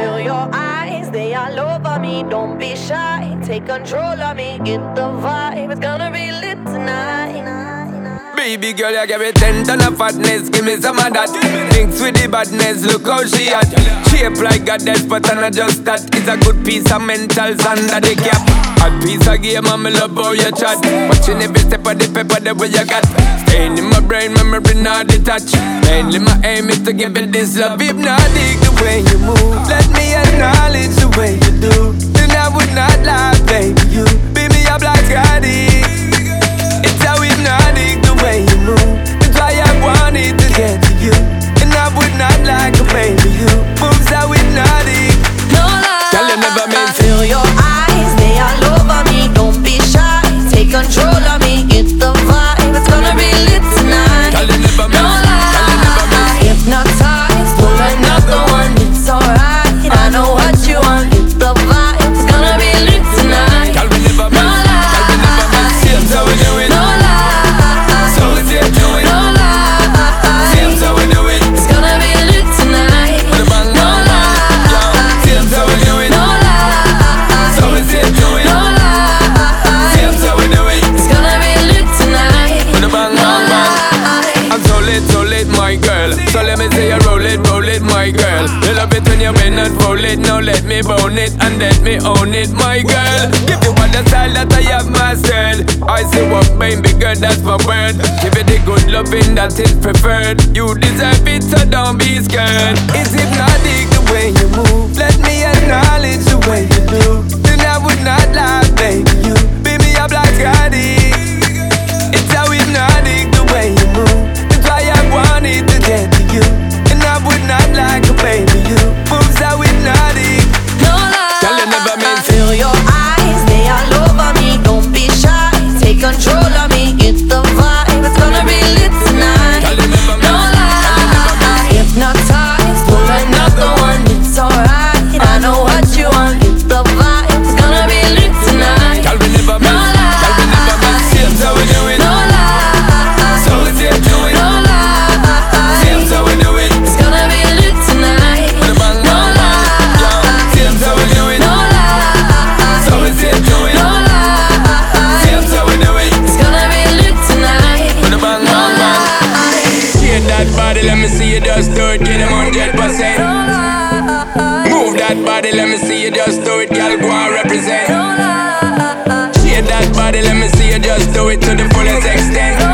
feel your eyes, they all over me. Don't be shy, take control of me. Get the vibe, it's gonna be lit tonight. Baby girl, you give me ten ton of fatness, give me some of that. Mix with the badness, look how she at. Shape like a death, but I'm not just that. It's a good piece of mentals under the cap. A piece of game, I'm love how you chat. Watching every step of the paper, the way you got. Staying in my brain, memory not detached. Mainly my aim is to give it this love. If not, dig the way you move. Let me acknowledge the way you do. My girl. You love it when you bend and roll it. Now let me bone it and let me own it, my girl. Give you all the style that I have mastered. I say what baby girl, that's my word. Give you the good loving that is preferred. You deserve it, so don't be scared. It's hypnotic the way you move. That body, let me see you just do it Girl, go and represent. Shake that body, let me see you just do it to the fullest extent